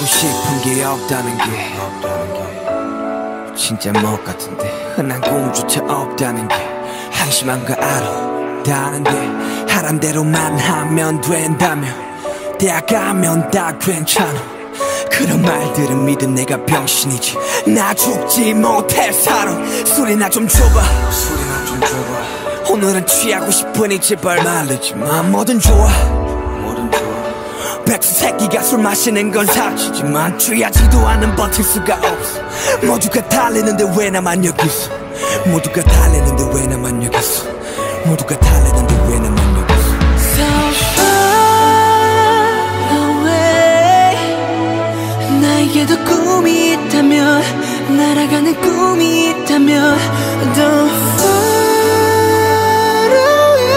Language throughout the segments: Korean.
하고 싶은 게 없다는 게 진짜 멋 같은데? 흔한 꿈조차 없다는 게 한심한 거 알아 다는데? 하란 대로만 하면 된다며 대학 가면 다 괜찮아. 그런 말들은 믿은 내가 병신이지. 나 죽지 못해 살아 술이나 좀 줘봐. 술이나 좀 줘봐. 오늘은 취하고 싶으니 제발 말리지 마. 뭐든 좋아 뭐든 좋아 백수 새끼가 술 마시는 건 사치지만 취하지도 않은 버틸 수가 없어. 모두가 달리는데 왜 나만 여기 있어? 모두가 달리는데 왜 나만 여기 있어? 모두가 달리는데 왜 나만 여기 있어? So far away 나에게도 꿈이 있다면 날아가는 꿈이 있다면 Don't far away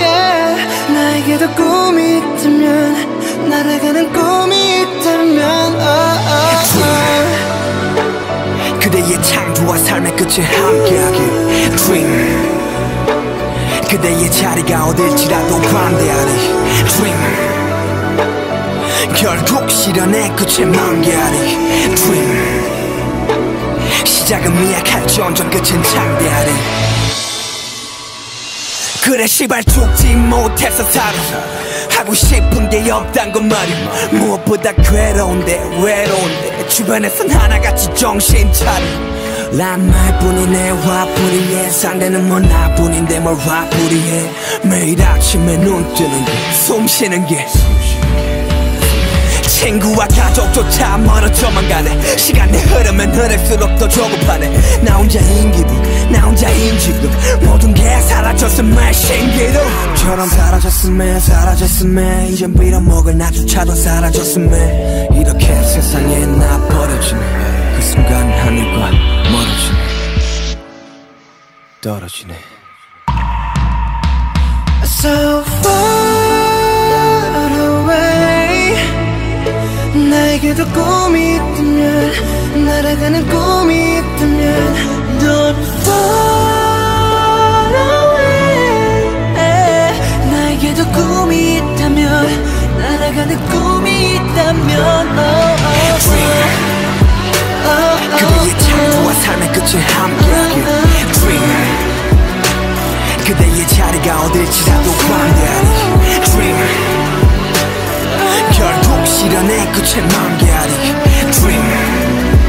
yeah. 나에게도 꿈이 날아가는 꿈이 있다면 oh, oh, oh. 그대의 창조와 삶의 끝에 함께하길 Dream. 그대의 자리가 어딜지라도 관대하리. Dream. 결국 실현의 끝에 만개하리. Dream. 시작은 미약할지언정 끝은 창대하리. 그래 시발 죽지 못해서 살아 하고 싶은 게 없단 건 말이야. 무엇보다 괴로운데 외로운데. 주변에선 하나같이 정신 차려. 난 말뿐이네 화풀이해 상대는 뭐 나뿐인데 뭘 화풀이해. 매일 아침에 눈 뜨는 게숨 쉬는 게. 친구와 가족조차 멀어져만 가네. 시간이 흐르면 흐를수록 더 조급하네. 나 혼자인 기분 나 혼자인 지금 모든 게 사라졌음에 신기루처럼 사라졌음에 사라졌음에 이젠 빌어먹을 나조차도 사라졌음에. 이렇게 세상에 나 버려지네. 그 순간 하늘과 멀어지네. 떨어지네. So far away 나에게도 꿈이 있다면 날아가는 꿈이 있다면 날아가는 꿈이 있다면 oh, oh, oh. 그대의 창조와 삶의 끝에 함께하길 Dream 그대의 자리가 어딜지라도 관대하리 Dream 결국 실현의 끝에 만개하리 Dream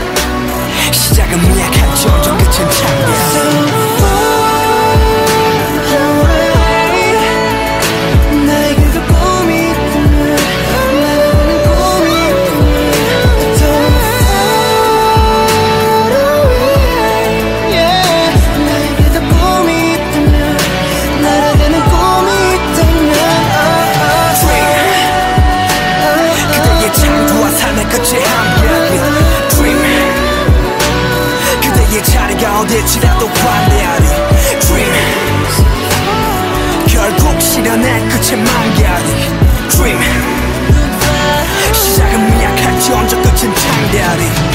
시작은 미약할지언정 시간의 끝에 망가리 Dream. 시작은 미약할지 언제 끝은 장대하리.